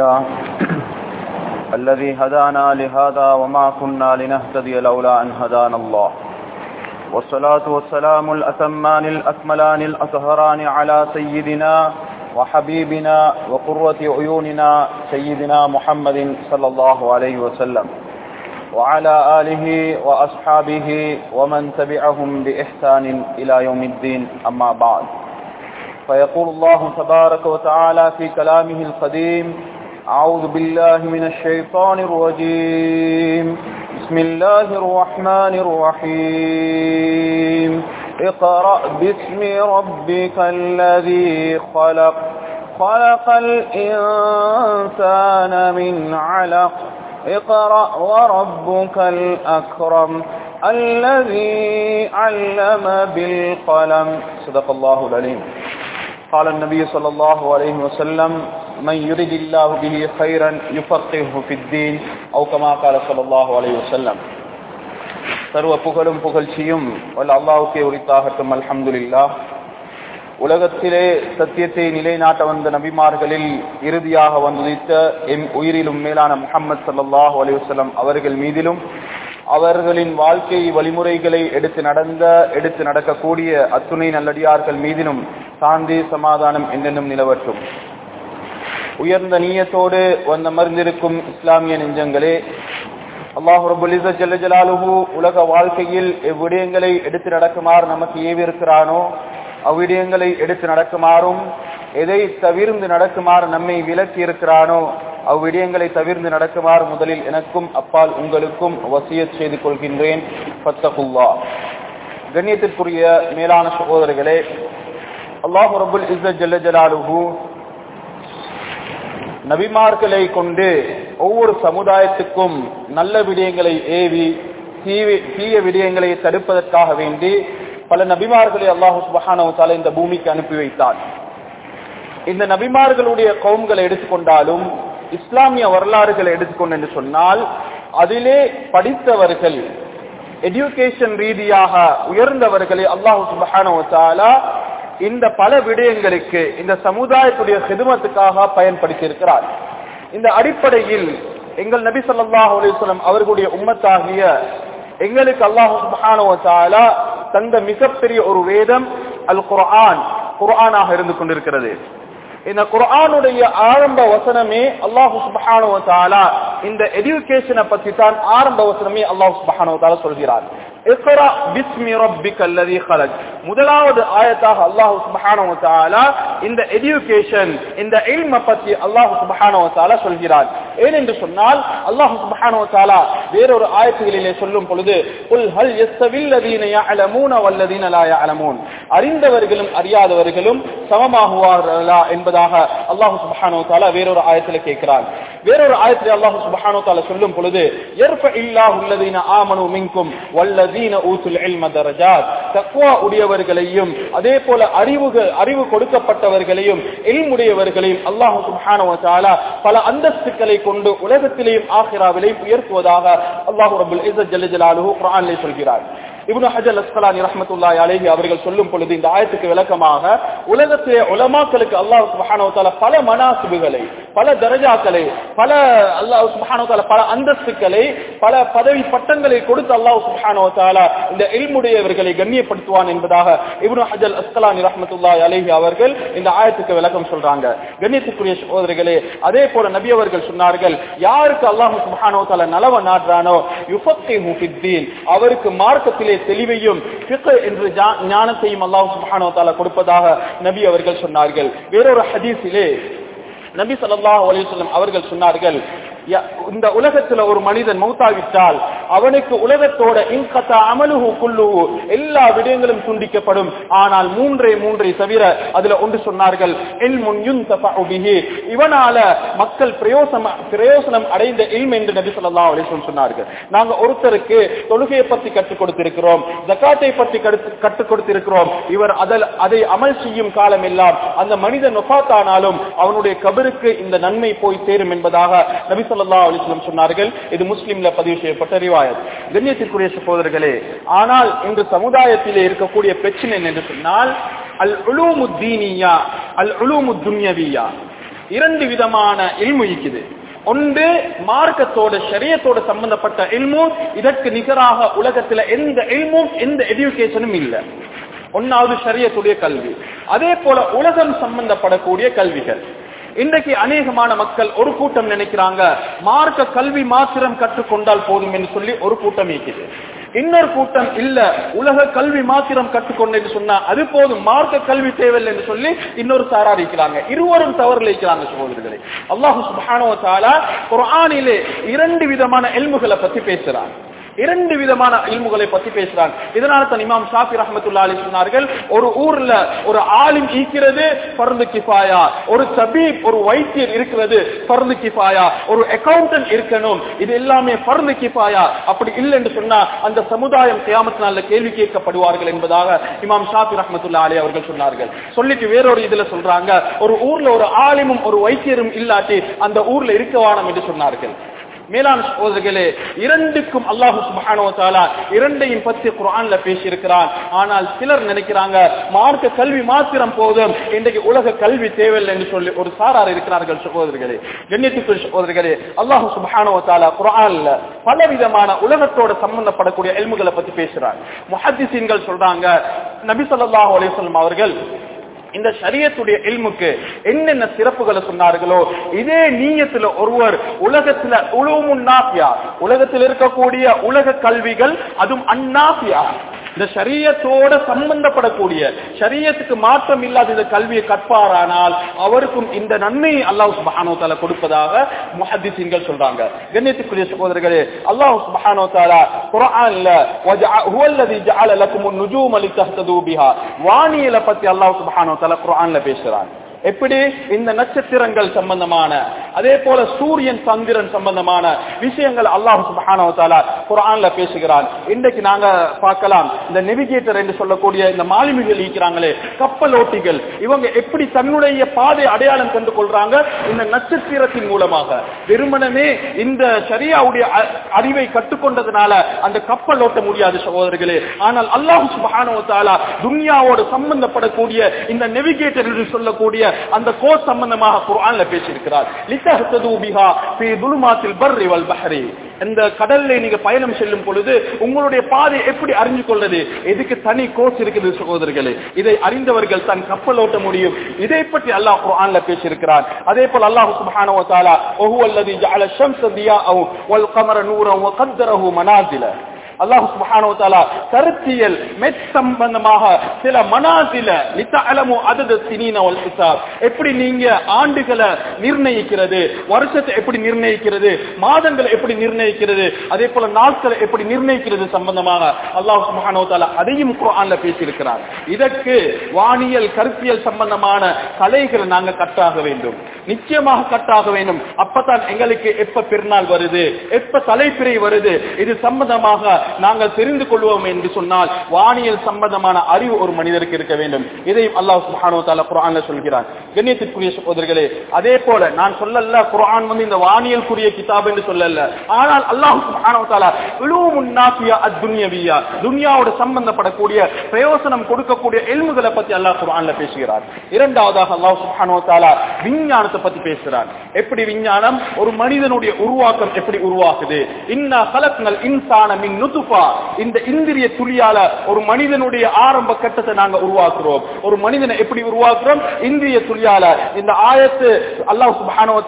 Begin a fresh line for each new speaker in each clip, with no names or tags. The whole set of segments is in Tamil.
لله الذي هدانا لهذا وما كنا لنهتدي لولا أن هدانا الله. والصلاة والسلام الأتمان الأكملان الأطهران على سيدنا وحبيبنا وقرة عيوننا سيدنا محمد صلى الله عليه وسلم. وعلى آله وأصحابه ومن تبعهم بإحسان إلى يوم الدين. أما بعد. فيقول الله تبارك وتعالى في كلامه القديم أعوذ بالله من الشيطان الرجيم. بسم الله الرحمن الرحيم. اقرأ باسم ربك الذي خلق. خلق الإنسان من علق. اقرأ وربك الأكرم الذي علم بالقلم. صدق الله العليم. قال النبي صلى الله عليه وسلم من يرد الله به خيرا يفقهه في الدين أو كما قال صلى الله عليه وسلم சர்வ புகழும் புகழ்ச்சியும் வல்ல அல்லாவுக்கே உரித்தாகட்டும் அல்ஹம்துலில்லா உலகத்திலே சத்தியத்தை நிலைநாட்ட வந்த நபிமார்களில் இறுதியாக வந்துதித்த எம் உயிரிலும் மேலான முகமது சல்லாஹூ அலிவசல்லம் அவர்கள் மீதிலும் அவர்களின் வாழ்க்கை வழிமுறைகளை எடுத்து நடந்த எடுத்து நடக்கக்கூடிய அத்துணை நல்லடியார்கள் மீதிலும் சாந்தி சமாதானம் என்னென்னும் நிலவற்றும் உயர்ந்த நீயத்தோடு வந்த மருந்திருக்கும் இஸ்லாமிய நெஞ்சங்களே அல்லாஹு ரபுல் ஜல்ல ஜலாலுஹு உலக வாழ்க்கையில் எவ்விடயங்களை எடுத்து நடக்குமாறு நமக்கு ஏவிருக்கிறானோ அவ்விடயங்களை எடுத்து நடக்குமாறும் எதை தவிர்ந்து நடக்குமாறு நம்மை விலக்கி இருக்கிறானோ அவ்விடயங்களை தவிர்ந்து நடக்குமாறு முதலில் எனக்கும் அப்பால் உங்களுக்கும் வசிய செய்து கொள்கின்றேன். பத்தகுல்லா கண்ணியத்திற்குரிய மேலான சகோதரர்களே அல்லாஹு ரபுல் இஸ்ஸத் ஜல்ல நபிமார்களை கொண்டு ஒவ்வொரு சமுதாயத்துக்கும் நல்ல விடயங்களை ஏவி தீய விடயங்களை தடுப்பதற்காக வேண்டி பல நபிமார்களை அல்லாஹு சுபஹானவத்தால இந்த பூமிக்கு அனுப்பி வைத்தார். இந்த நபிமார்களுடைய கவும்களை எடுத்துக்கொண்டாலும் இஸ்லாமிய வரலாறுகளை எடுத்துக்கொண்டு என்று சொன்னால் அதிலே படித்தவர்கள் எஜுகேஷன் ரீதியாக உயர்ந்தவர்களை அல்லாஹு சுபஹானவத்தாலா இந்த பல விடயங்களுக்கு இந்த சமுதாயத்துடைய ஹிதுமத்துக்காக பயன்படுத்தி இருக்கிறார் இந்த அடிப்படையில் எங்கள் நபி சொல்லாஹ் அலிஸ்லம் அவர்களுடைய உம்மத்தாகிய எங்களுக்கு அல்லாஹு சுபஹானுவத்தாலா தந்த மிகப்பெரிய ஒரு வேதம் அல் குர்ஆன் குர்ஆனாக இருந்து கொண்டிருக்கிறது. இந்த குரானுடைய ஆரம்ப வசனமே அல்லாஹு சுபஹானுவத்தாலா இந்த எஜுகேஷனை பற்றி தான் ஆரம்ப வசனமே அல்லாஹு சுபஹானுவத்தாலா சொல்கிறார். முதலாவது ஆயத்தாக அல்லாஹு சுபஹானஹு இந்த எஜுகேஷன் இந்த இல்ம பற்றி அல்லாஹு சுபஹானஹு சொல்கிறார். ஏனென்று சொன்னால் அல்லாஹு சுபஹானஹு வேறொரு ஆயத்துகளிலே சொல்லும் பொழுது குல் ஹல் யஸ்தவில்லதீன யஅலமூன வல்லதீன லா யஅலமூன். அறிந்தவர்களும் அறியாதவர்களும் சமமாகுவார்களா என்பதாக அல்லாஹு சுபஹானஹு தஆலா வேறொரு ஆயத்திலே கேட்கிறார் வேறொரு ஆயத்திலே அல்லாஹு சுபஹானஹு தஆலா சொல்லும் பொழுது யர்ஃப இல்லாஹு அல்லதீன ஆமனு மின்கும் வல்ல உடையவர்களையும் அதே போல அறிவுகள் அறிவு கொடுக்கப்பட்டவர்களையும் எல்முடையவர்களையும் அல்லாஹு சுபான பல அந்தஸ்துக்களை கொண்டு உலகத்திலேயும் ஆஹிராவிலையும் உயர்த்துவதாக அல்லாஹு ரபுல் ஜலாலுஹு குரானிலே சொல்கிறார். இப்னு ஹஜல் அஸ்கலானி ரஹமத்துல்லாஹி அலைஹி அவர்கள் சொல்லும் பொழுது இந்த ஆயத்துக்கு விளக்கமாக உலகத்திலே உலமாக்களுக்கு அல்லாஹ் சுப்ஹானஹு பல மனாசிபுகளை பல தரஜாக்களை பல அல்லாஹ் சுப்ஹானஹு பல அந்தஸ்துக்களை பல பதவி பட்டங்களை கொடுத்து அல்லாஹ் சுப்ஹானஹு இந்த எல்முடையவர்களை கண்ணியப்படுத்துவான் என்பதாக இப்னு ஹஜல் அஸ்கலானி ரஹமத்துல்லாய் அலேஹி அவர்கள் இந்த ஆயத்துக்கு விளக்கம் சொல்றாங்க. கண்ணியத்துக்குரிய சகோதரிகளே அதே போல நபி அவர்கள் சொன்னார்கள் யாருக்கு அல்லாஹு சுப்ஹானஹு நலவ நாடுறானோ? யுஃபக்கிஹு ஃபித்தீன் அவருக்கு மார்க்கத்திலே தெளிவையும் என்று ஞானத்தையும் அல்லாஹ் சுப்ஹானஹு கொடுப்பதாக நபி அவர்கள் சொன்னார்கள். வேறொரு ஹதீஸிலே நபி ஸல்லல்லாஹு அலிசல்லம் அவர்கள் சொன்னார்கள் இந்த உலகத்துல ஒரு மனிதன் மௌத்தாவிட்டால் அவனுக்கு உலகத்தோட இன்கத்த அமலுகு குல்லுஹு எல்லா விடயங்களும் துண்டிக்கப்படும். ஆனால் மூன்றே மூன்றை தவிர அதுல ஒன்று சொன்னார்கள் இவனால மக்கள் பிரயோசனம் பிரயோசனம் அடைந்த இல்ம் என்று நபி ஸல்லல்லாஹு அலைஹி சொன்னார்கள். நாங்க ஒருத்தருக்கு தொழுகையை பத்தி கற்றுக் கொடுத்திருக்கிறோம் ஜக்காத்தை பத்தி கற்றுக் கொடுத்திருக்கிறோம். இவர் அதில் அதை அமல் செய்யும் காலம் எல்லாம் அந்த மனிதன் நொஃபாத்தானாலும் அவனுடைய கபருக்கு இந்த நன்மை போய் சேரும் என்பதாக நபி ஸல்லல்லாஹு அலிஸ்லம் சொன்னார்கள். இது முஸ்லீம்ல பதிவு செய்யப்பட்ட ரிவாயத். கண்ணியத்திற்குரிய சகோதரர்களே ஆனால் இன்று சமுதாயத்திலே இருக்கக்கூடிய பிரச்சனை என்று சொன்னால் அல் உலூமுத்தீனியா அல் உலூமுத்துன்யவியா இரண்டு விதமான இல்மு இருக்குது. ஒன்று மார்க்கத்தோட சரியத்தோட சம்பந்தப்பட்ட இல்மும் இதற்கு நிகராக உலகத்துல எந்த இல்மும் எந்த எஜுகேஷனும் இல்லை. ஒன்னாவது சரியத்துடைய கல்வி. அதே போல உலகம் சம்பந்தப்படக்கூடிய கல்விகள். இன்றைக்கு அநேகமான மக்கள் ஒரு கூட்டம் நினைக்கிறாங்க. மார்க்க கல்வி மாத்திரம் கற்றுக்கொண்டால் போதும் என்று சொல்லி ஒரு கூட்டம் இருக்குது. இன்னொரு கூட்டம் இல்ல உலக கல்வி மாத்திரம் கற்றுக்கொண்டு சொன்னா அது போதும் மார்க்க கல்வி தேவையில்லை என்று சொல்லி இன்னொரு சாரா இருக்கிறாங்க. இருவரும் தவறு இருக்கிறாங்க சகோதரர்களே. அல்லாஹு சுப்ஹானஹு சாலா ஒரு ஆணிலே இரண்டு விதமான எல்முகளை பத்தி பேசுறாங்க இரண்டு விதமான இல்முகளை பத்தி பேசுறான் இதனால தான் இமாம் ஷாஃபி ரஹமத்துல்லா அலி சொன்னார்கள் ஒரு ஊர்ல ஒரு ஆலிம் ஈக்கிறது பருந்து கிஃபாயா. ஒரு சபீப் ஒரு வைத்தியர் இருக்கிறது பருந்து கிஃபாயா. ஒரு அக்கௌண்டன்ட் இருக்கணும் இது எல்லாமே பருந்து கிஃபாயா. அப்படி இல்லை என்று சொன்னா அந்த சமுதாயம் கியாமத்து கேள்வி கேட்கப்படுவார்கள் என்பதாக இமாம் ஷாஃபி ரஹமத்துல்லா அலி அவர்கள் சொன்னார்கள். சொல்லிட்டு வேறொரு இதுல சொல்றாங்க ஒரு ஊர்ல ஒரு ஆலிமும் ஒரு வைத்தியரும் இல்லாட்டி அந்த ஊர்ல இருக்க வானம் என்று சொன்னார்கள். மேலான சகோதரர்களே இரண்டுக்கும் அல்லாஹு சுப்ஹானஹு வ இரண்டையும் பற்றி குரான்ல பேசி இருக்கிறான் ஆனால் சிலர் நினைக்கிறாங்க மார்க்க கல்வி மாத்திரம் போதும் இன்றைக்கு உலக கல்வி தேவையில்லை என்று சொல்லி ஒரு சாரார் இருக்கிறார்கள் சகோதரர்களே. கண்ணியத்துக்குள் சகோதரர்களே அல்லாஹு சுப்ஹானஹு வ தஆலா குர்ஆன்ல உலகத்தோட சம்பந்தப்படக்கூடிய எல்முகளை பத்தி பேசுறாங்க முஹத்திசீன்கள் சொல்றாங்க நபி சொல்லாஹு அலைஹி அவர்கள் இந்த சரியத்துடைய இல்முக்கு என்னென்ன சிறப்புகளை சொன்னார்களோ இதே நீயத்துல ஒருவர் உலகத்துல உலகமும் நாபியா உலகத்தில் இருக்கக்கூடிய உலக கல்விகள் அதுவும் அந்நாபியா இந்த சரீரத்தோட சம்பந்தப்படக்கூடிய சரீரத்துக்கு மாற்றம் இல்லாத இந்த கல்வியை கற்பாரானால் அவருக்கும் இந்த நன்மையை அல்லாஹ் சுபஹானோ தாலா கொடுப்பதாக முஹத்திசீன்கள் சொல்றாங்க. கண்ணியத்துக்குரிய சகோதரர்களே அல்லாஹ் சுபஹானோ தாலா குர்ஆன்ல வஜஅ ஹுவல்லதி ஜஅல லக்குமுன் நுஜூம லிதஹ்தது பிஹா வானியல பத்தி அல்லாஹ் சுபஹானோ தாலா குரான்ல பேசுறாங்க எப்படி? இந்த நட்சத்திரங்கள் சம்பந்தமான அதே போல சூரியன் சந்திரன் சம்பந்தமான விஷயங்கள் அல்லாஹு சுபஹானஹு தஆலா பேசுகிறான். இன்றைக்கு நாங்க பார்க்கலாம் இந்த நெவிகேட்டர் என்று சொல்லக்கூடிய இந்த மாலுமிகள் இருக்கிறாங்களே கப்பல் ஓட்டிகள் இவங்க எப்படி தன்னுடைய பாதை அடையாளம் கண்டு கொள்றாங்க? இந்த நட்சத்திரத்தின் மூலமாக. வெறுமனமே இந்த சரியாவுடைய அறிவை கற்றுக்கொண்டதுனால அந்த கப்பல் ஓட்ட முடியாது சகோதரர்களே. ஆனால் அல்லாஹ் சுபஹானஹு துன்யாவோடு சம்பந்தப்படக்கூடிய இந்த நெவிகேட்டர் என்று சொல்லக்கூடிய அந்த கோர்ஸ் சம்பந்தமாக குரான்ல பேசியிருக்கிறார். இந்த கடல்ல நீங்க பயணம் செல்லும் பொழுது உங்களுடைய பாதை எப்படி அறிஞ்சு கொள்வது? எதுக்கு தனி கோர்ஸ் இருக்குது சகோதரர்களே? இதை அறிந்தவர்கள் தன் கப்பல் ஓட்ட முடியும். இதை பற்றி அல்லாஹ் குர்ஆன்ல பேசியிருக்கிறார். அதே போல் அல்லாஹ் சுப்ஹானஹு வ தஆலா வஹுவல்லதி ஜஅல ஷம்ஸ தியாஅஹு வல் கமர நூரன் வ கத்தரஹு மனாசில அல்லாஹு சுப்ஹானஹு கருத்தியல் மெச் சம்பந்தமாக சில மனாசில லித்தஅலமு அதது சினீனவல் ஹிசாப். எப்படி நீங்க ஆண்டுகளை நிர்ணயிக்கிறது வருஷத்தை எப்படி நிர்ணயிக்கிறது மாதங்களை எப்படி நிர்ணயிக்கிறது அதே போல நாட்களை எப்படி நிர்ணயிக்கிறது சம்பந்தமாக அல்லாஹ் சுப்ஹானஹு அதையும் குரான்ல பேசியிருக்கிறார். இதற்கு வானியல் கருத்தியல் சம்பந்தமான கலைகளை நாங்க கட்டாக வேண்டும். நிச்சயமாக கட்டாக வேண்டும். அப்பதான் எங்களுக்கு எப்ப பெருநாள் வருது எப்ப தலைப்பிறை வருது இது சம்பந்தமாக நாங்கள் தெரிந்து கொள்வோம் என்று சொன்னால் வானியல் சம்பந்தமான அறிவு ஒரு மனிதருக்கு இருக்க வேண்டும். இதையும் அல்லாஹ் சுப்ஹானஹு வ தஆலா குர்ஆன்ல சொல்கிறான். கண்ணியத்திற்குரிய சகோதரர்களே அதே போல நான் சொல்லல குரான் வந்து இந்த வானியல் கூறிய கிதாப் என்று சொல்லல ஆனால் அல்லாஹ் சுப்ஹானஹு வ தஆலா உலூமுன் துன்யாவோட சம்பந்தப்படக்கூடிய பிரயோசனம் கொடுக்கக்கூடிய எல்முகளை பத்தி அல்லாஹ் குரான்ல பேசுகிறார். இரண்டாவதாக அல்லாஹ் சுப்ஹானஹு வ விஞ்ஞானத்தை பத்தி பேசுகிறார் எப்படி விஞ்ஞானம்? ஒரு மனிதனுடைய உருவாக்கம் எப்படி உருவாக்குது இன்னா கலக்னல் இன்சான மின் நுதுஃபா இந்த இந்திரிய துளியால ஒரு மனிதனுடைய ஆரம்ப கட்டத்தை நாங்க உருவாக்குறோம். ஒரு மனிதனை எப்படி உருவாக்குறோம்? இந்திரிய துளியால. இந்த ஆயத்து அல்லாஹ் சுப்ஹானஹு வ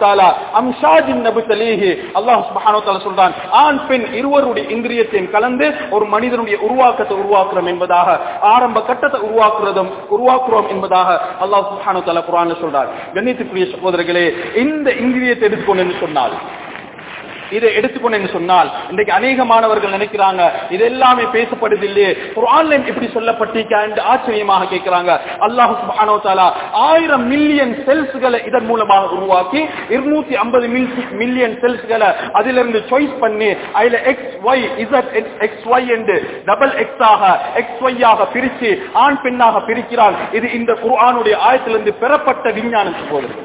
நபு தலீஹி அல்லாஹ் சுப்ஹானஹு சொல்றான் ஆண் பெண் இருவருடைய இந்திரியத்தையும் கலந்து ஒரு மனிதனுடைய உருவாக்கத்தை உருவாக்குறோம் என்பதாக ஆரம்ப கட்டத்தை உருவாக்குறதும் உருவாக்குறோம் என்பதாக அல்லாஹ் சுப்ஹானஹு வ சொல்றார். கண்ணியத்துக்குரிய சகோதரர்களே இந்த இந்திரியத்தை எடுத்துக்கொண்டு சொன்னால் இதை எடுத்துக்கொண்டு சொன்னால் இன்றைக்கு அநேக மாணவர்கள் நினைக்கிறாங்க இது எல்லாமே பேசப்படுது இல்லையே ஆன்லைன் எப்படி சொல்லப்பட்டிருக்கா? என்று ஆச்சரியமாக கேட்கிறாங்க. அல்லாஹ் சுப்ஹானஹு ஆயிரம் மில்லியன் செல்ஸ்களை இதன் மூலமாக உருவாக்கி இருநூத்தி ஐம்பது மில்லியன் செல்ஸ்களை அதிலிருந்து சாய்ஸ் பண்ணி அதுல X Y Z X Y என்று டபுள் எக்ஸ் ஆக எக்ஸ் ஒய் ஆக பிரிச்சு ஆண் பெண்ணாக பிரிக்கிறான். இது இந்த குர்ஆனுடைய ஆயத்திலிருந்து பெறப்பட்ட விஞ்ஞானம் போகிறது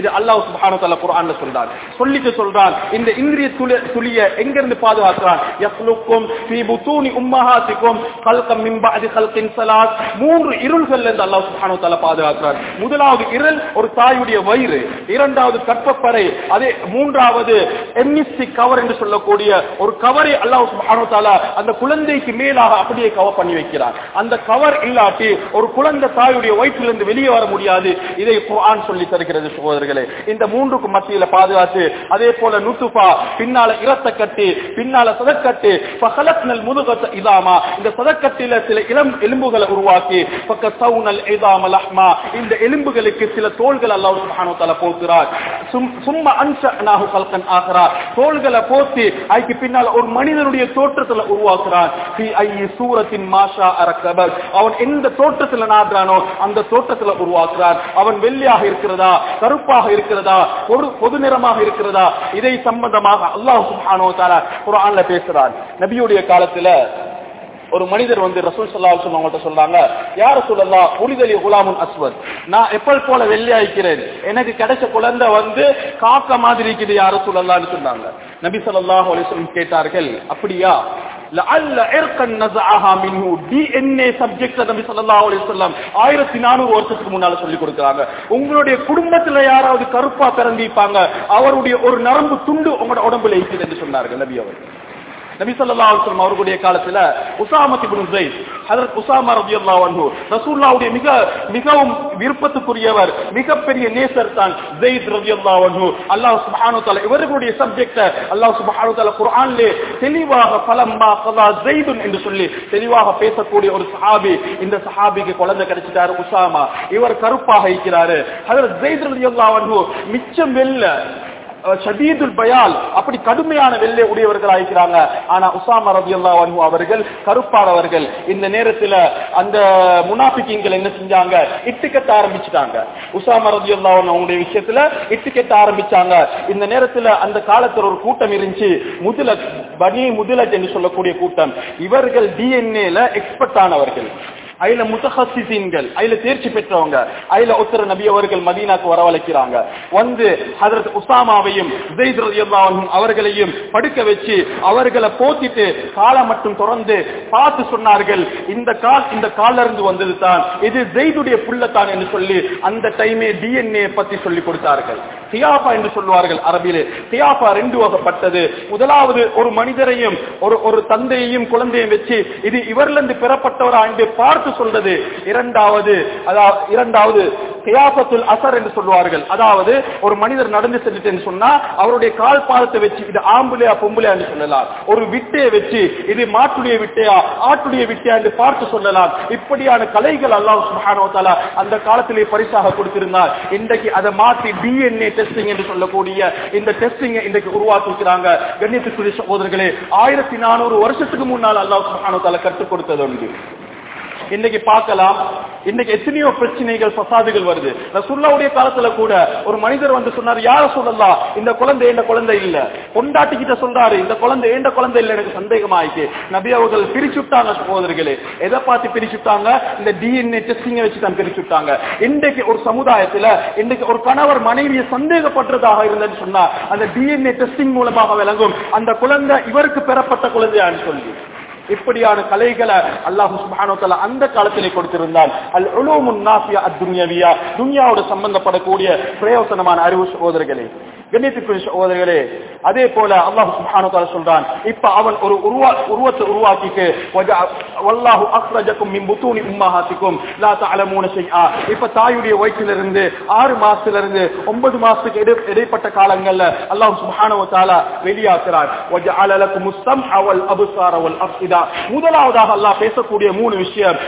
இது அல்லாஹ் சுப்ஹானஹு வ தஆலா குர்ஆன்ல சொல்றான். சொல்லிட்டு சொல்றான். இந்த இந்திரிய துளிய எங்க இருந்து பாதுகாக்கிறான்? யஸ்லுக்கும் ஃபீ புதூனி உம்மஹாத்திக்கும் கல்கம் மின் பஅதி கல்கின் ஸலாத் மூன்று இருள்கள்ல இருந்து அல்லாஹ் சுப்ஹானஹு வ பாதுகாக்கிறான். முதலாவது இருள் ஒரு தாயுடைய வயிறு. இரண்டாவது கற்பப்பறை. அதே மூன்றாவது எம்எஸ்சி கவர் என்று சொல்லக்கூடிய ஒரு கவரை அல்லாஹ் சுப்ஹானஹு வ அந்த குழந்தைக்கு மேலாக அப்படியே கவர் பண்ணி வைக்கிறார் அந்த கவர் இல்லாட்டி ஒரு குழந்தை தாயுடைய வயிற்றிலிருந்து வெளியே வர முடியாது. இதை குர்ஆன் சொல்லி தருகிறது சகோதரர் சகோதரர்களே இந்த மூன்றுக்கு மத்தியில பாதுகாத்து அதே போல நுத்துபா பின்னால இரத்த கட்டி பின்னால சதக்கட்டு ஃபஹலக்னல் முதுகத்த இதாமா இந்த சதக்கட்டில சில இளம் எலும்புகளை உருவாக்கி பக்க சவுனல் இதாம லஹ்மா இந்த எலும்புகளுக்கு சில தோள்கள் அல்லாஹ் சுப்ஹானஹு வ தஆலா போக்குறார். சும் சும்மா அன்ஷஅனாஹு கல்கன் ஆகரா தோள்களை போத்தி அதுக்கு பின்னால் ஒரு மனிதனுடைய தோற்றத்துல உருவாக்குறான். ஃபி ஐயி சூரத்தின் மாஷா அரக்கபர் அவன் எந்த தோற்றத்துல நாடுறானோ அந்த தோற்றத்துல உருவாக்குறான் அவன் வெள்ளியாக இருக்கிறதா கருப்பா கருப்பாக இருக்கிறதா? ஒரு பொது நிறமாக இருக்கிறதா? இதை சம்பந்தமாக அல்லாஹ் சுப்ஹானஹு வ தஆலா குர்ஆன்ல பேசுறான். நபியுடைய காலத்துல ஒரு மனிதர் வந்து ரசூல் சல்லா அவங்கள்ட்ட சொல்றாங்க யார சொல்லலாம் புரிதலி குலாமுன் அஸ்வத். நான் எப்பல் போல வெள்ளையாய்க்கிறேன் எனக்கு கிடைச்ச குழந்தை வந்து காக்க மாதிரி இருக்குது யார சொல்லலாம்னு சொன்னாங்க. நபி சொல்லாஹ் கேட்டார்கள் அப்படியா? டிஎன்ஏ சப்ஜெக்ட் நபி சல்லா அலிஸ்லாம் ஆயிரத்தி நானூறு வருஷத்துக்கு முன்னால சொல்லி கொடுக்குறாங்க. உங்களுடைய குடும்பத்துல யாராவது கருப்பா பிறந்திருப்பாங்க அவருடைய ஒரு நரம்பு துண்டு உங்களோட உடம்புல இருக்குது என்று சொன்னார்கள் நபி அவர்கள். நபி ஸல்லல்லாஹு அவர்களுடைய காலத்துல உசாமத் இப்னு அதற்கு உசாமா உசாமா அல்லா அன்ஹு ரசூல்லாவுடைய மிக மிகவும் விருப்பத்துக்குரியவர் மிகப்பெரிய நேசர் தான் ரவி அப்ளா அன்ஹு. அல்லாஹ் சுபானு வ இவர்களுடைய சப்ஜெக்ட் அல்லாஹ் சுபானு வ குரான்லே தெளிவாக பலம் கதா ஸைதுன் என்று சொல்லி தெளிவாக பேசக்கூடிய ஒரு சஹாபி இந்த சஹாபிக்கு குழந்தை கிடைச்சிட்டாரு உசாமா இவர் கருப்பாக இருக்கிறாரு. ஹஜரத் ஸைத் அல்லா அன்ஹு மிச்சம் வெல்ல ஷதீதுல் பயால். அப்படி கடுமையான வெள்ளை உடையவர்கள் இருக்கிறாங்க ஆனா உசாமா ரதியல்லாஹு அன்ஹு அவர்கள் கருப்பானவர்கள். இந்த நேரத்துல அந்த முனாபிக்கிங்கள் என்ன செஞ்சாங்க? இட்டு ஆரம்பிச்சுட்டாங்க. உசாமா ரபி அல்லா அவங்களுடைய விஷயத்துல இட்டு ஆரம்பிச்சாங்க. இந்த நேரத்துல அந்த காலத்துல ஒரு கூட்டம் இருந்துச்சு. முதல பனி முதலஜ் என்று சொல்லக்கூடிய கூட்டம். இவர்கள் டிஎன்ஏல எக்ஸ்பர்ட் ஆனவர்கள். அதுல முத்தஹசிசீன்கள் அதுல தேர்ச்சி பெற்றவங்க அதுல உத்தர நபி அவர்கள் மதீனாக்கு வரவழைக்கிறாங்க. வந்து ஹதரத் உசாமாவையும் அவர்களையும் படுக்க வச்சு அவர்களை போத்திட்டு காலை மட்டும் தொடர்ந்து பார்த்து சொன்னார்கள். இந்த கால் இந்த கால இருந்து வந்தது தான். இது ஜெயிதுடைய புள்ளத்தான் என்று சொல்லி அந்த டைமே டிஎன்ஏ பத்தி சொல்லி கொடுத்தார்கள். தியாபா என்று சொல்வார்கள் அரபிலே. தியாபா ரெண்டு வகைப்பட்டது. முதலாவது ஒரு மனிதரையும் ஒரு ஒரு தந்தையையும் குழந்தையும் வச்சு இது இவர்ல பெறப்பட்டவரா என்று பார்த்து சொல்றது இரண்டாவது அதாவது இரண்டாவது கியாபத்துல் அசர் என்று சொல்வார்கள் அதாவது ஒரு மனிதர் நடந்து சென்றுட்டு சொன்னா அவருடைய கால் பாதத்தை வச்சு இது ஆம்புலையா பொம்புலையா என்று சொல்லலாம். ஒரு விட்டையை வச்சு இது மாட்டுடைய விட்டையா ஆட்டுடைய விட்டையா என்று பார்த்து சொல்லலாம். இப்படியான கலைகள் அல்லாஹ் சுப்ஹானஹு அந்த காலத்திலே பரிசாக கொடுத்திருந்தார். இன்றைக்கு அதை மாற்றி டிஎன்ஏ டெஸ்டிங் என்று சொல்லக்கூடிய இந்த டெஸ்டிங் இன்றைக்கு உருவாக்கிக்கிறாங்க கண்ணியத்துக்குரிய சகோதரர்களே ஆயிரத்தி நானூறு வருஷத்துக்கு முன்னால் அல்லாஹ் சுப்ஹானஹு கற்றுக் கொடுத்தது உண்டு. இன்னைக்கு பார்க்கலாம். இன்னைக்கு எத்தனையோ பிரச்சனைகள் பசாதுகள் வருது. ரசூல்லாவுடைய காலத்துல கூட ஒரு மனிதர் வந்து சொன்னார் யார சொல்லலாம் இந்த குழந்தை எந்த குழந்தை இல்ல? பொண்டாட்டி கிட்ட சொல்றாரு இந்த குழந்தை எந்த குழந்தை இல்ல? எனக்கு சந்தேகம் ஆயிடுச்சு நபி அவர்கள் பிரிச்சுட்டாங்க சகோதரர்களே. எதை பார்த்து பிரிச்சுட்டாங்க? இந்த டிஎன்ஏ டெஸ்டிங்க வச்சு தான் பிரிச்சுட்டாங்க. இன்றைக்கு ஒரு சமுதாயத்துல இன்றைக்கு ஒரு கணவர் மனைவியை சந்தேகப்படுறதாக இருந்தேன்னு சொன்னா அந்த டிஎன்ஏ டெஸ்டிங் மூலமாக விளங்கும். அந்த குழந்தை இவருக்கு பெறப்பட்ட குழந்தையான்னு சொல்லி. இப்படியான கலைகளை அல்லாஹு சுப்ஹானஹு அந்த காலத்திலே கொடுத்திருந்தால் அல் உலூமுன் நாஃபியா அத்-துன்யவியா துன்யாவோடு சம்பந்தப்படக்கூடிய பிரயோசனமான அறிவு சகோதரர்களே கண்ணியத்துக்குரிய சகோதரர்களே அதே போல அல்லாஹு சுப்ஹானஹு சொல்றான் இப்ப அவன் ஒரு உருவா உருவத்தை உருவாக்கிட்டு வல்லாஹு அக்ரஜக்கும் மின் புத்தூனி உம்மஹாத்திக்கும் லா தஅலமூன ஷைஆ. இப்ப தாயுடைய வயிற்றிலிருந்து ஆறு மாசத்துல இருந்து ஒன்பது மாசத்துக்கு இடை- இடைப்பட்ட காலங்கள்ல அல்லாஹு சுப்ஹானஹு தஆலா வெளியாக்குறான் வஜஅல லக்குமுஸ் ஸம்அ வல் அப்சார வல் அஃபிதா முதலாவதாக அல்லாஹ் பேசக்கூடிய மூணு விஷயம்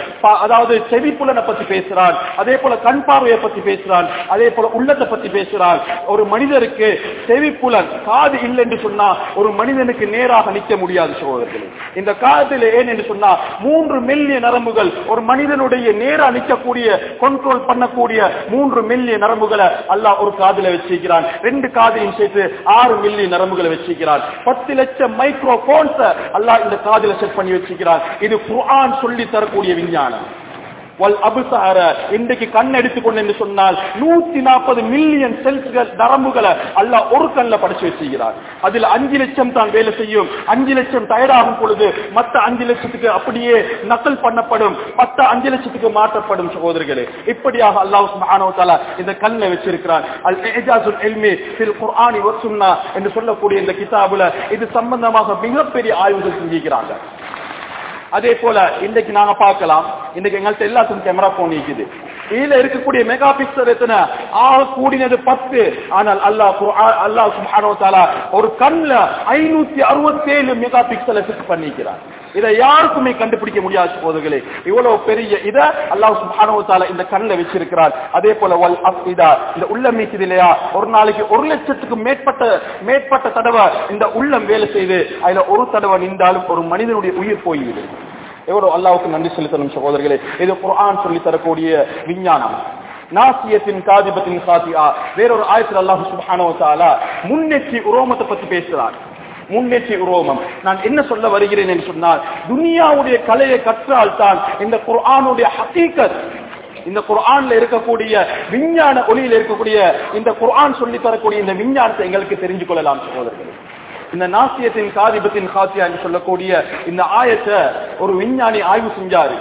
அதாவது செவி புலனை பத்தி பேசுறான் அதே போல கண் பார்வையை பத்தி பேசுறான் அதே போல உள்ளத்தை பத்தி பேசுறான். ஒரு மனிதருக்கு செவிப்புலன் காது இல்லை என்று சொன்னா ஒரு மனிதனுக்கு நேராக நிற்க முடியாது சகோதரர்களே. இந்த காலத்தில் ஏன் என்று சொன்னா மூன்று மெல்லிய நரம்புகள் ஒரு மனிதனுடைய நேரா நிற்கக்கூடிய கண்ட்ரோல் பண்ணக்கூடிய மூன்று மெல்லிய நரம்புகளை அல்லாஹ் ஒரு காதுல வச்சிருக்கிறான். ரெண்டு காதையும் சேர்த்து ஆறு மில்லிய நரம்புகளை வச்சிருக்கிறான். பத்து லட்சம் மைக்ரோபோன்ஸ் அல்லாஹ் இந்த காதுல செட் பண்ணி வச்சிருக்கிறான். இது குரான் சொல்லி தரக்கூடிய விஞ்ஞானம். வல் அபுசார இன்றைக்கு கண் எடுத்துக்கொண்டு என்று சொன்னால் நூத்தி நாற்பது மில்லியன் செல்ஸ்கள் நரம்புகளை அல்லாஹ் ஒரு கண்ணில் படிச்சு வச்சுக்கிறார் அதுல அஞ்சு லட்சம் தான் வேலை செய்யும். அஞ்சு லட்சம் தயாராகும் பொழுது மத்த அஞ்சு லட்சத்துக்கு அப்படியே நக்கல் பண்ணப்படும். மத்த அஞ்சு லட்சத்துக்கு மாற்றப்படும் சகோதரர்களே. இப்படியாக அல்லாஹ் சுப்ஹானஹு இந்த கண்ணை வச்சிருக்கிறார். அல் ஏஜாசுல் இல்மி சில் குர்ஆனி வசுன்னா என்று சொல்லக்கூடிய இந்த கிதாபுல இது சம்பந்தமாக மிகப்பெரிய ஆய்வுகள் செஞ்சிருக்கிறாங்க. அதே போல இன்னைக்கு நாங்க பார்க்கலாம். இன்னைக்கு எங்கள்கிட்ட எல்லாத்துக்கும் கேமரா போன் இருக்குது. இதுல இருக்கக்கூடிய மெகா பிக்சல் எத்தனை? ஆக கூடினது பத்து. ஆனால் அல்லாஹ் அல்லாஹ் சுப்ஹானஹு ஒரு கண்ல ஐநூத்தி அறுபத்தேழு மெகா பிக்சலை ஃபிக்ஸ் பண்ணிக்கிறார். இதை யாருக்குமே கண்டுபிடிக்க முடியாது போதுகளே. இவ்வளவு பெரிய இத அல்லாஹ் சுப்ஹானஹு இந்த கண்ணில் வச்சிருக்கிறார். அதே போல வல் அஃபிதா இந்த உள்ளம் இருக்குது இல்லையா ஒரு நாளைக்கு ஒரு லட்சத்துக்கு மேற்பட்ட மேற்பட்ட தடவை இந்த உள்ளம் வேலை செய்து அதுல ஒரு தடவை நின்றாலும் ஒரு மனிதனுடைய உயிர் போய்விடும். எவ்வளவு அல்லாவுக்கு நன்றி செலுத்தணும் சகோதரர்களே? இது குரான் சொல்லி தரக்கூடிய விஞ்ஞானம். நாசியத்தின் காதிபத்தின் காத்தியா வேறொரு ஆயத்தில் அல்லாஹு சுப்ஹானஹு உரோமத்தை பத்தி பேசுறார். முன்னேற்றி உரோமம். நான் என்ன சொல்ல வருகிறேன் என்று சொன்னால் துனியாவுடைய கலையை கற்றால் தான் இந்த குர்ஆனுடைய ஹகீகத் இந்த குர்ஆன்ல இருக்கக்கூடிய விஞ்ஞான ஒளியில் இருக்கக்கூடிய இந்த குர்ஆன் சொல்லி தரக்கூடிய இந்த விஞ்ஞானத்தை எங்களுக்கு தெரிஞ்சு கொள்ளலாம் சகோதரர்கள். இந்த நாசியத்தின் காதிபத்தின் காத்தியா என்று சொல்லக்கூடிய இந்த ஆயத்தை ஒரு விஞ்ஞானி ஆய்வு செஞ்சாரு.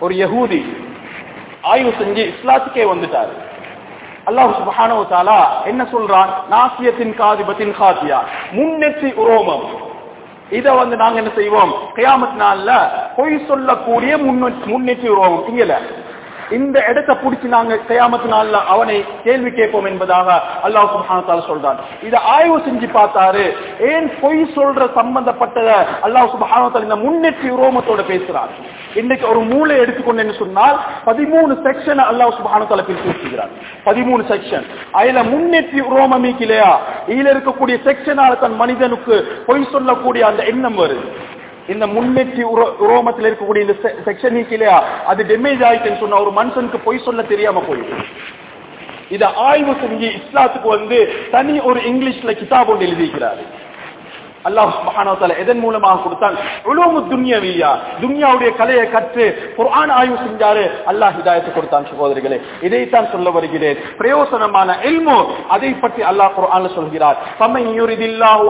ஒரு யகூதி ஆய்வு செஞ்சு இஸ்லாத்துக்கே வந்துட்டாரு. அல்லாஹ் சுபஹானோ தாலா என்ன சொல்றான்? நாசியத்தின் காதிபத்தின் காத்தியா முன்னெற்றி உரோமம். இத வந்து நாங்க என்ன செய்வோம்? கியாமத் நாள்ல பொய் சொல்லக்கூடிய முன்னெற்றி முன்னெற்றி உரோமம். இங்கல. இந்த இடத்தை பிடிச்சி நாங்க கையாமத்து நாள்ல அவனை கேள்வி கேட்போம் என்பதாக அல்லாஹ் சுப்ஹானஹு சொல்றான். இத ஆய்வு செஞ்சு பார்த்தாரு. ஏன் பொய் சொல்ற சம்பந்தப்பட்டத அல்லாஹ் சுப்ஹானஹு இந்த முன்னெற்றி உரோமத்தோட பேசுறார். இன்னைக்கு ஒரு மூளை எடுத்துக்கொண்டேன்னு சொன்னால் பதிமூணு செக்ஷன் அல்லாஹ் சுப்ஹானஹு பிரித்து வச்சுக்கிறார் பதிமூணு செக்ஷன் அதுல முன்னெற்றி உரோமம் இல்லையா? இதுல இருக்கக்கூடிய செக்ஷனால தன் மனிதனுக்கு பொய் சொல்லக்கூடிய அந்த எண்ணம் வருது. இந்த முன்னெற்றி உரோமத்தில் இருக்கக்கூடிய இந்த செக்ஷன் இல்லையா? அது டேமேஜ் ஆயிட்டுன்னு சொன்ன ஒரு மனுஷனுக்கு பொய் சொல்ல தெரியாம போயிடுது. இதை ஆய்வு செஞ்சு இஸ்லாத்துக்கு வந்து தனி ஒரு இங்கிலீஷ்ல கிதாப் ஒன்று எழுதிக்கிறாரு அல்லாஹ் சுப்ஹானஹு தஆலா எதன் மூலமாக கொடுத்தான்? உலூமு துன்யவியா. துன்யாவுடைய கலையை கற்று குர்ஆன் ஆய்வு செஞ்சாரு. அல்லாஹ் ஹிதாயத்தை கொடுத்தான் சகோதரிகளே. இதைத்தான் சொல்ல வருகிறேன். பிரயோசனமான இல்மு. அதை பற்றி அல்லாஹ் குர்ஆன்ல சொல்கிறார். ஃபமன் யுரிதில்லாஹு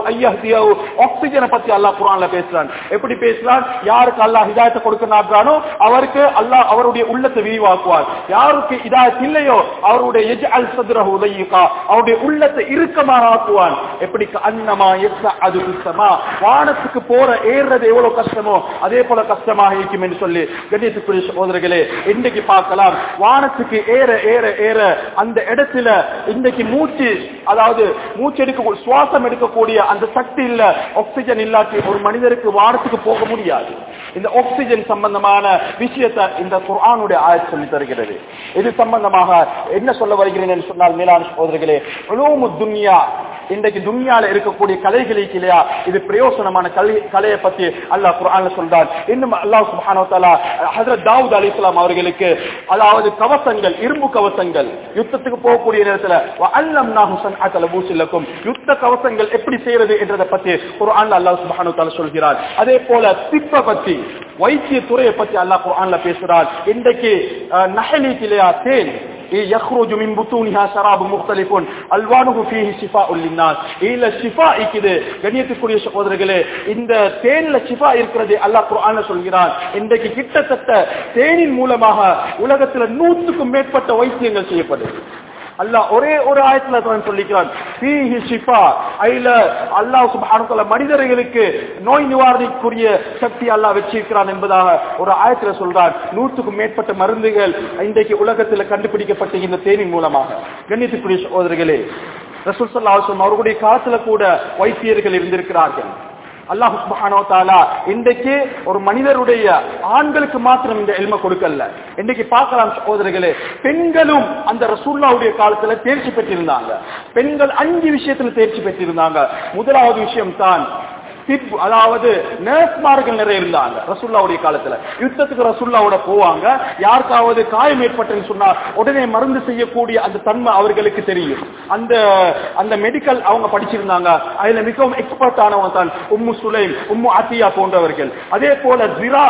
பத்தி அல்லாஹ் குர்ஆன்ல பேசுறான். எப்படி பேசுறான்? யாருக்கு அல்லாஹ் ஹிதாயத்தை கொடுக்க நாடுறானோ அவருக்கு அல்லாஹ் அவருடைய உள்ளத்தை விரிவாக்குவார். யாருக்கு ஹிதாயத் இல்லையோ அவருடைய யஜ்அல் சத்ரஹு தையிகா. அவருடைய உள்ளத்தை இறுக்கமாக ஆக்குவான். எப்படி? அன்னமா யஸ்அது கஷ்டமா? வானத்துக்கு போற ஏறுறது எவ்வளவு கஷ்டமோ அதே போல கஷ்டமாக இருக்கும் என்று சொல்லி கண்ணியத்துக்குரிய சகோதரர்களே இன்றைக்கு பார்க்கலாம். வானத்துக்கு ஏற ஏற ஏற அந்த இடத்துல இன்றைக்கு மூச்சு அதாவது மூச்சு எடுக்க சுவாசம் எடுக்கக்கூடிய அந்த சக்தி இல்ல ஆக்சிஜன் இல்லாட்டி ஒரு மனிதருக்கு வானத்துக்கு போக முடியாது. இந்த ஆக்சிஜன் சம்பந்தமான விஷயத்தை இந்த குரானுடைய ஆயத் சொல்லி தருகிறது. இது சம்பந்தமாக என்ன சொல்ல வருகிறேன் என்று சொன்னால் மேலான சகோதரர்களே உலூமு துன்யா இன்றைக்கு துன்யால இருக்கக்கூடிய கலைகளுக்கு இல்லையா? இது பிரயோசனமான கலை கலையை பத்தி அல்லாஹ் குரான் சொல்றார் இன்னும் அல்லாஹ் சுப்ஹானஹு தஆலா ஹஜ்ரத் தாவூத் அலைஹிஸ்ஸலாம் அவர்களுக்கு அதாவது கவசங்கள் இரும்பு கவசங்கள் யுத்தத்துக்கு போகக்கூடிய நேரத்துல வஅல்லம்னாஹு அத்தல பூசிலக்கும் யுத்த கவசங்கள் எப்படி செய்யறது என்றதை பத்தி குரான் அல்லாஹ் சுப்ஹானஹு தஆலா சொல்கிறார் அதே போல திப்ப பத்தி வைத்திய துறையை பத்தி அல்லாஹ் குரான்ல பேசுறார் இன்றைக்கு நஹலி இல்லையா தேன் يخرج من بطونها شراب مختلف الوانه فيه شفاء للناس இல்ல ஷிஃபா இருக்குது கண்ணியத்துக்குரிய சகோதரர்களே இந்த தேன்ல ஷிஃபா இருக்கிறது அல்லாஹ் குர்ஆன்ல சொல்கிறான் இன்றைக்கு கிட்டத்தட்ட தேனின் மூலமாக உலகத்துல நூற்றுக்கும் மேற்பட்ட வைத்தியங்கள் செய்யப்படுது அல்லாஹ் ஒரே ஒரு ஆயத்துல தான் சொல்லிக்கிறான். ஷிஃபா ஐல அல்லாஹ் மனிதர்களுக்கு நோய் நிவாரணிக்குரிய சக்தி அல்லாஹ் வச்சிருக்கிறான் என்பதாக ஒரு ஆயத்துல சொல்றான். நூற்றுக்கும் மேற்பட்ட மருந்துகள் இன்றைக்கு உலகத்தில் கண்டுபிடிக்கப்பட்ட இந்த தேனின் மூலமாக. கண்ணியத்துக்குரிய சகோதரர்களே ரசூல் ஸல்லல்லாஹு அவர்களுடைய காலத்துல கூட வைத்தியர்கள் இருந்திருக்கிறார்கள். அல்லாஹ் சுப்ஹானஹு தாலா இன்றைக்கு ஒரு மனிதருடைய ஆண்களுக்கு மாத்திரம் இந்த எல்மை கொடுக்கல. இன்றைக்கு பார்க்கலாம் சகோதரர்களே பெண்களும் அந்த ரசூல்லாவுடைய காலத்துல தேர்ச்சி பெற்றிருந்தாங்க. பெண்கள் அஞ்சு விஷயத்துல தேர்ச்சி பெற்றிருந்தாங்க. முதலாவது விஷயம் தான் திப் அதாவது நர்ஸ்மார்கள் நிறைய இருந்தாங்க ரசுல்லாவுடைய காலத்துல. யுத்தத்துக்கு ரசுல்லாவோட போவாங்க. யாருக்காவது காயம் ஏற்பட்டுன்னு சொன்னா உடனே மருந்து செய்யக்கூடிய அந்த தன்மை அவர்களுக்கு தெரியும். அந்த அந்த மெடிக்கல் அவங்க படிச்சிருந்தாங்க. அதுல மிகவும் எக்ஸ்பர்ட் ஆனவங்க தான் உம்மு சுலைம் உம்மு அத்தியா போன்றவர்கள். அதே போல ஜிரா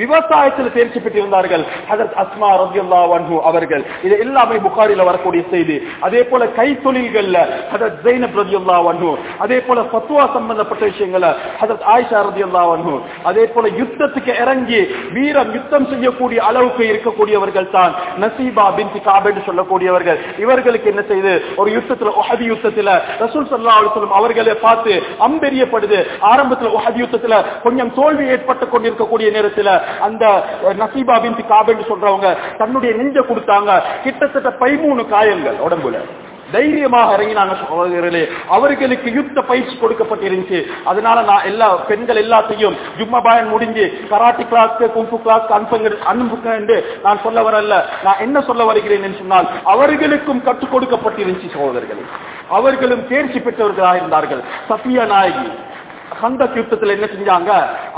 விவசாயத்தில் தேர்ச்சி பெற்றிருந்தார்கள். ஹசரத் அஸ்மா ரலியல்லாஹு வன்ஹூ அவர்கள். இது எல்லாமே புகாரில வரக்கூடிய செய்தி. அதே போல கைத்தொழில்கள்ல ஹசரத் ஜெயினப் ரலியல்லாஹு வன்ஹூ அதே போல பத்துவா சம்பந்தப்பட்ட விஷயங்கள ஹசரத் ஆயிஷா ரலியல்லாஹு வன்ஹூ அதே போல யுத்தத்துக்கு இறங்கி வீரம் யுத்தம் செய்யக்கூடிய அளவுக்கு இருக்கக்கூடியவர்கள் தான் நசீபா பின் காபென்று சொல்லக்கூடியவர்கள். இவர்களுக்கு என்ன செய்து? ஒரு யுத்தத்துல உஹதி யுத்தத்துல ரசூல் சல்லா அலுவலம் அவர்களை பார்த்து அம்பெரியப்படுது. ஆரம்பத்துல உஹதி யுத்தத்துல கொஞ்சம் தோல்வி ஏற்பட்டு கொண்டிருக்கக்கூடிய நேரத்துல அந்த நசீபா பின் காப் சொல்றவங்க தன்னுடைய நெஞ்ச கொடுத்தாங்க. கிட்டத்தட்ட பதிமூணு காயங்கள் உடம்புல. தைரியமாக இறங்கினாங்க சகோதரர்களே. அவர்களுக்கு யுத்த பயிற்சி கொடுக்கப்பட்டிருந்துச்சு. அதனால நான் எல்லா பெண்கள் எல்லாத்தையும் ஜும்மா பாயன் முடிஞ்சு கராட்டி கிளாஸ்க்கு கும்பு கிளாஸ்க்கு அனுப்புங்க அனுப்புங்க என்று நான் சொல்ல வரல. நான் என்ன சொல்ல வருகிறேன் என்று சொன்னால் அவர்களுக்கும் கற்றுக் கொடுக்கப்பட்டிருந்துச்சு சகோதரர்களே. அவர்களும் தேர்ச்சி பெற்றவர்களாக இருந்தார்கள் சஃபியா நாயகி சந்த யுத்தத்துல என்ன செஞ்சாங்க?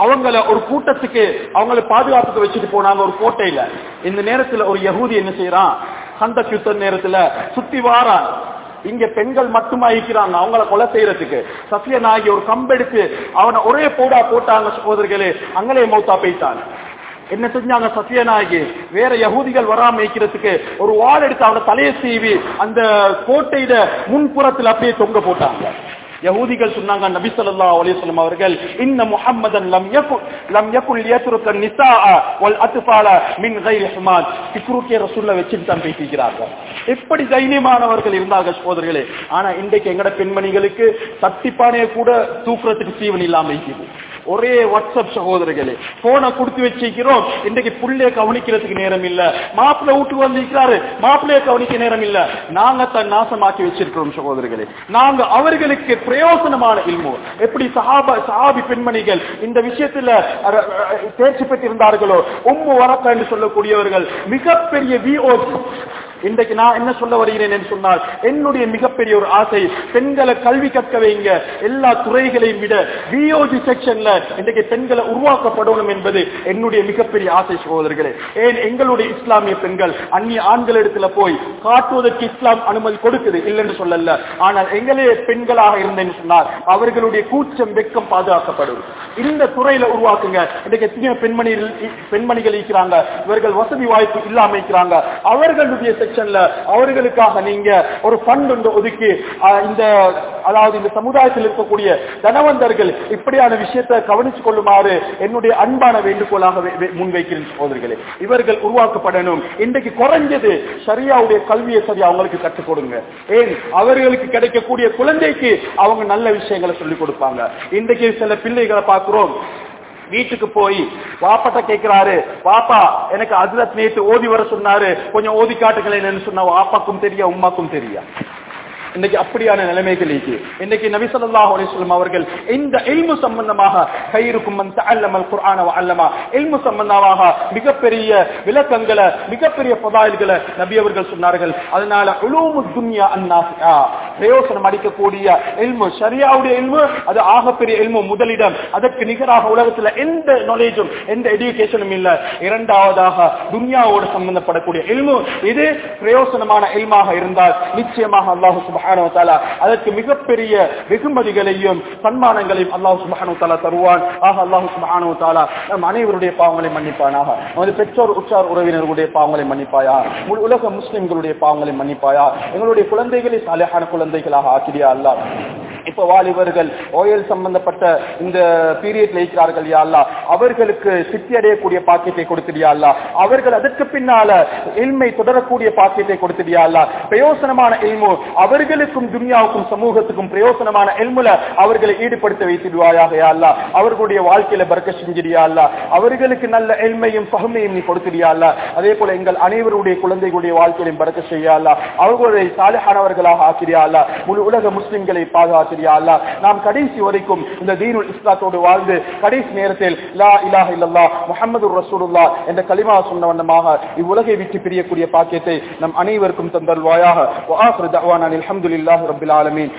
அவங்கள ஒரு கூட்டத்துக்கு அவங்கள பாதுகாப்புக்கு வச்சுட்டு போனாங்க ஒரு கோட்டையில. இந்த நேரத்துல ஒரு யகுதி என்ன செய்யறான் சந்த யுத்த நேரத்துல சுத்தி வாரான். இங்க பெண்கள் மட்டுமா இருக்கிறாங்க? அவங்கள கொலை செய்யறதுக்கு. சத்யநாயகி ஒரு கம்பெடுத்து அவனை ஒரே போடா போட்டாங்க சகோதரர்களே. அங்கலே மௌத்தா போயிட்டான். என்ன செஞ்சாங்க சத்யநாயகி? வேற யகூதிகள் வராம இருக்கிறதுக்கு ஒரு வாள் எடுத்து அவன தலையை சீவி அந்த கோட்டையில முன்புறத்தில் அப்படியே தொங்க போட்டாங்க. யகூதிகள் சொன்னாங்க நபி சொல்லா அலைஹி அவர்கள் இன்ன முஹம்மதன் லம் யகு லம் யகுல் யத்ருக நிசாஅ வல் அத்ஃபால மின் இக்ருக்கே ரசூல்ல வச்சிட்டு தான் பேசிக்கிறார்கள். எப்படி தைரியமானவர்கள் இருந்தார்கள் சகோதரர்களே? ஆனா இன்றைக்கு எங்கட பெண்மணிகளுக்கு தட்டிப்பானையை கூட தூக்குறதுக்கு சீவன் இல்லாம இருக்குது. ஒரே வாட்ஸ்அப் சகோதரர்களே போனை கொடுத்து வச்சிருக்கிறோம். இன்றைக்கு புள்ளைய கவனிக்கிறதுக்கு நேரம் இல்ல. மாப்பிள்ளை வீட்டுக்கு வந்திருக்கிறாரு மாப்பிள்ளைய கவனிக்க நேரம் இல்ல. நாங்க தன் நாசமாக்கி வச்சிருக்கிறோம் சகோதரர்களே. நாங்க அவர்களுக்கு பிரயோசனமான இல்மோ. எப்படி சஹாபா சஹாபி பெண்மணிகள் இந்த விஷயத்துல தேர்ச்சி பெற்றிருந்தார்களோ? உம்மு வரக்கா என்று சொல்லக்கூடியவர்கள் மிகப்பெரிய விஓசி இன்றைக்கு நான் என்ன சொல்ல வருகிறேன் என்று சொன்னால் என்னுடைய மிகப்பெரிய ஒரு ஆசை பெண்களை கல்வி கற்க வைங்க. எல்லா துறைகளையும் விட விஓஜி செக்ஷன்ல இன்றைக்கு பெண்களை உருவாக்கப்படணும் என்பது என்னுடைய மிகப்பெரிய ஆசை சகோதரர்களே. ஏன்? எங்களுடைய இஸ்லாமிய பெண்கள் அந்நிய ஆண்கள் இடத்துல போய் காட்டுவதற்கு இஸ்லாம் அனுமதி கொடுக்குது இல்லைன்னு சொல்லல. ஆனால் எங்களே பெண்களாக இருந்தேன்னு சொன்னால் அவர்களுடைய கூச்சம் வெக்கம் பாதுகாக்கப்படும். இந்த துறையில உருவாக்குங்க. இன்றைக்கு எத்தனையோ பெண்மணிகள் பெண்மணிகள் இருக்கிறாங்க. இவர்கள் வசதி வாய்ப்பு இல்லாம இருக்கிறாங்க. அவர்களுடைய செக்ஷன்ல அவர்களுக்காக நீங்க ஒரு ஃபண்ட் ஒன்று ஒதுக்கி இந்த அதாவது இந்த சமுதாயத்தில் இருக்கக்கூடிய தனவந்தர்கள் இப்படியான விஷயத்தை கவனிச்சு கொள்ளுமாறு என்னுடைய அன்பான வேண்டுகோளாக முன்வைக்கிறேன் சகோதரர்களே இவர்கள் உருவாக்கப்படணும். இன்றைக்கு குறைஞ்சது சரியாவுடைய கல்வியை சரி அவங்களுக்கு கற்றுக் கொடுங்க. ஏன்? அவர்களுக்கு கிடைக்கக்கூடிய குழந்தைக்கு அவங்க நல்ல விஷயங்களை சொல்லிக் கொடுப்பாங்க. இன்றைக்கு சில பிள்ளைகளை பார்க்கிறோம். வீட்டுக்கு போய் வாப்பாட்ட கேட்கிறாரு வாப்பா எனக்கு அதுல நேற்று ஓதி வர சொன்னாரு. கொஞ்சம் ஓதி காட்டுங்களேன்னு சொன்னா வாப்பாக்கும் தெரியா உம்மாக்கும் தெரியா? இன்னைக்கு அப்படியான நிலைமைகள் இருக்கு. இன்னைக்கு நபி ஸல்லல்லாஹு அவர்கள் இந்த இல்மு சம்பந்தமாக கயிறுக்கும் அல்லமல் தஅல்லம அல்லமா இல்மு சம்பந்தமாக மிகப்பெரிய விளக்கங்களை மிகப்பெரிய பதாயில்களை நபி அவர்கள் சொன்னார்கள். அதனால உலூமு துன்யா அன்னாஃபியா பிரயோசனம் அடிக்கக்கூடிய இல்மு சரியாவுடைய இல்மு அது ஆகப்பெரிய இல்மு முதலிடம். அதற்கு நிகராக உலகத்துல எந்த நாலேஜும் எந்த எஜுகேஷனும் இல்ல. இரண்டாவதாக துன்யாவோடு சம்பந்தப்படக்கூடிய இல்மு இது பிரயோசனமான இல்மாக இருந்தால் நிச்சயமாக அல்லாஹு சுபா வ தஆலா அதற்கு மிகப்பெரிய வெகுமதிகளையும் சன்மானங்களையும் அல்லாஹ் சுப்ஹானஹு தாலா தருவான். ஆக அல்லாஹ் சுப்ஹானஹு தாலா நம் அனைவருடைய பாவங்களை மன்னிப்பானாக. நமது பெற்றோர் உற்றார் உறவினர்களுடைய பாவங்களை மன்னிப்பாயா? உலக முஸ்லிம்களுடைய பாவங்களை மன்னிப்பாயா? எங்களுடைய குழந்தைகளை சாலையான குழந்தைகளாக ஆக்கிரியா அல்லா இப்போ வாலிபர்கள் ஓயல் சம்பந்தப்பட்ட இந்த பீரியட்ல இருக்கிறார்கள் யாழ்லா அவர்களுக்கு சித்தி அடையக்கூடிய பாக்கியத்தை கொடுத்தியா அவர்கள் அதற்கு பின்னால இல்மை தொடரக்கூடிய பாக்கியத்தை கொடுத்தியா பிரயோசனமான இல்மு அவர்களுக்கும் துன்யாவுக்கும் சமூகத்துக்கும் பிரயோசனமான இல்முல அவர்களை ஈடுபடுத்த வைத்திடுவாயாக யாழ்லா அவர்களுடைய வாழ்க்கையில பறக்க செஞ்சிடியா அவர்களுக்கு நல்ல எல்மையும் பகுமையும் நீ கொடுத்தியா அதே போல எங்கள் அனைவருடைய குழந்தைகளுடைய வாழ்க்கையிலும் பறக்க செய்யா அவர்களுடைய சாலையானவர்களாக ஆக்கிறியா முழு உலக முஸ்லிம்களை பாதுகாத்திரியா அல்லாஹ். நாம் கடைசி வரைக்கும் இந்த தீனுல் இஸ்லாத்தோடு வாழ்ந்து கடைசி நேரத்தில் லா இலாஹ இல்லல்லா முகமது ரசூலுல்லா என்ற கலிமா சொன்ன வண்ணமாக இவ்வுலகை விட்டு பிரியக்கூடிய பாக்கியத்தை நம் அனைவருக்கும் தந்தல்வாயாக வாயாக தஅவானா ஆலமீன்.